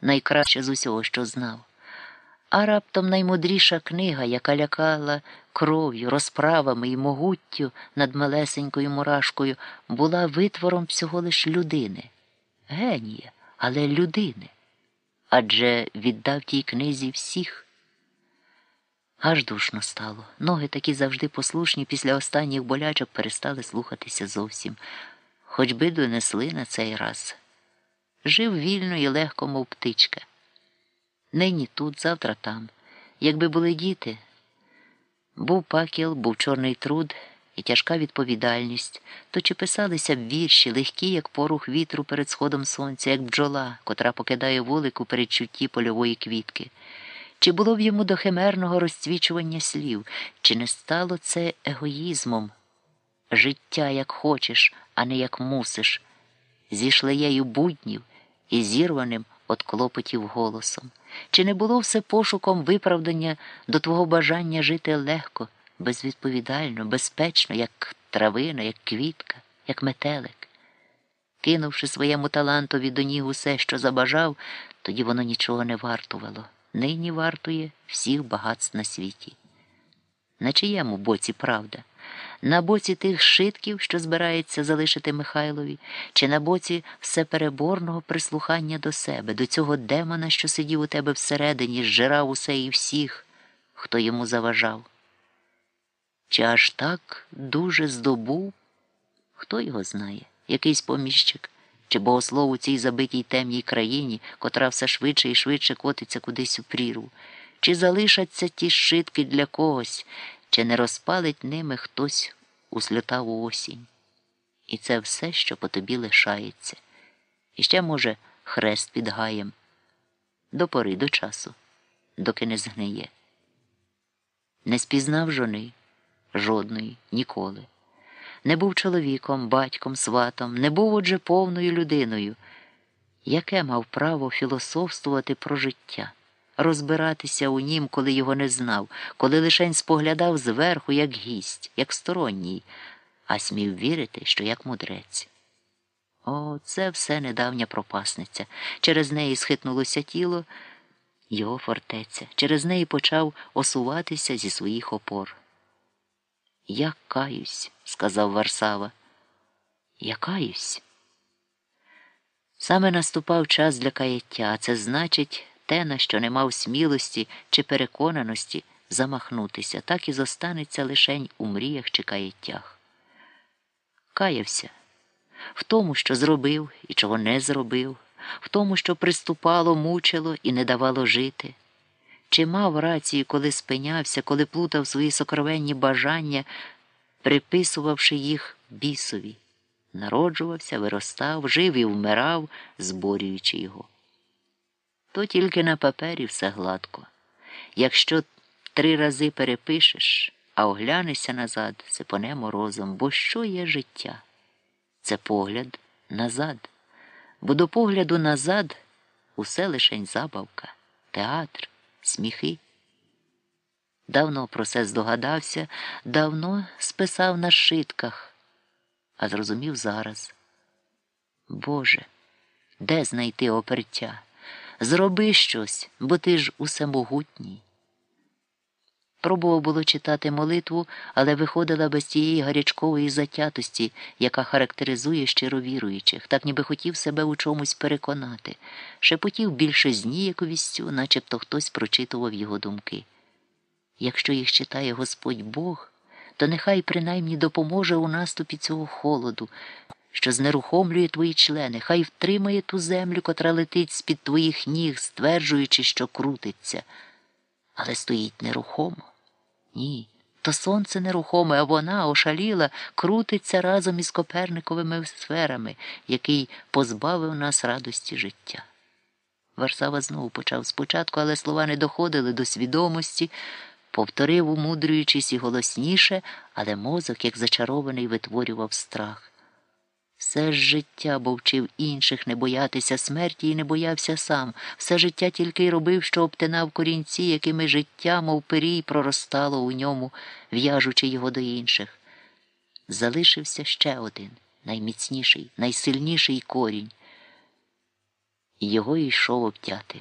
найкраще з усього, що знав. А раптом наймудріша книга, яка лякала кров'ю, розправами і могуттю над малесенькою мурашкою, була витвором всього лиш людини, генія, але людини. Адже віддав тій книзі всіх. Аж душно стало. Ноги такі завжди послушні після останніх болячок перестали слухатися зовсім, хоч би донесли на цей раз. Жив вільно і легко, мов птичка. Нині тут, завтра там. Якби були діти, був пакіл, був чорний труд і тяжка відповідальність, то чи писалися б вірші, легкі, як порух вітру перед сходом сонця, як бджола, котра покидає вулик у передчутті польової квітки. Чи було б йому до химерного розцвічування слів, чи не стало це егоїзмом? Життя як хочеш, а не як мусиш, зі шлеєю буднів і зірваним от клопотів голосом. Чи не було все пошуком виправдання до твого бажання жити легко, безвідповідально, безпечно, як травина, як квітка, як метелик? Кинувши своєму талантові до ніг усе, що забажав, тоді воно нічого не вартувало. Нині вартує всіх багатств на світі. На чиєму боці правда? На боці тих шитків, що збирається залишити Михайлові, чи на боці всепереборного прислухання до себе, до цього демона, що сидів у тебе всередині, зжирав усе і всіх, хто йому заважав? Чи аж так дуже здобув? Хто його знає? Якийсь поміщик, чи богослов у цій забитій темній країні, котра все швидше і швидше котиться кудись у прірву, чи залишаться ті шитки для когось, чи не розпалить ними хтось у сльотаву осінь. І це все, що по тобі лишається. І ще, може, хрест під гаєм. До пори, до часу, доки не згниє. Не спізнав жони жодної ніколи. Не був чоловіком, батьком, сватом, не був отже повною людиною. Яке мав право філософствувати про життя, розбиратися у нім, коли його не знав, коли лишень споглядав зверху, як гість, як сторонній, а смів вірити, що як мудрець. О, це все недавня пропасниця. Через неї схитнулося тіло, його фортеця, через неї почав осуватися зі своїх опор. Я каюсь, сказав Варсава. Я каюсь. Саме наступав час для каяття, а це значить те, на що не мав смілості чи переконаності замахнутися, так і зостанеться лишень у мріях чи каяттях. Каявся в тому, що зробив і чого не зробив, в тому, що приступало, мучило і не давало жити. Чи мав рацію, коли спинявся, коли плутав свої сокровенні бажання, приписувавши їх бісові, народжувався, виростав, жив і вмирав, зборюючи його. То тільки на папері все гладко. Якщо три рази перепишеш, а оглянешся назад, це поне морозом, бо що є життя? Це погляд назад. Бо до погляду назад усе лишень забавка, театр сміхи. Давно про це здогадався, давно списав на шитках, а зрозумів зараз. Боже, де знайти опертя? Зроби щось, бо ти ж усемогутній. Пробував було читати молитву, але виходила без тієї гарячкової затятості, яка характеризує щировіруючих, так ніби хотів себе у чомусь переконати, шепотів більше зніяковістю, начебто хтось прочитував його думки. Якщо їх читає Господь Бог, то нехай принаймні допоможе у наступі цього холоду, що знерухомлює твої члени, хай втримає ту землю, котра летить з під твоїх ніг, стверджуючи, що крутиться, але стоїть нерухомо. Ні, то сонце нерухоме, а вона ошаліла, крутиться разом із Коперниковими сферами, який позбавив нас радості життя. Варсава знову почав спочатку, але слова не доходили до свідомості, повторив, умудрюючись і голосніше, але мозок, як зачарований, витворював страх. Все життя бо вчив інших не боятися смерті і не боявся сам. Все життя тільки й робив, що обтинав корінці, якими життя, мов пирій, проростало у ньому, в'яжучи його до інших. Залишився ще один найміцніший, найсильніший корінь. його йшов обтяти.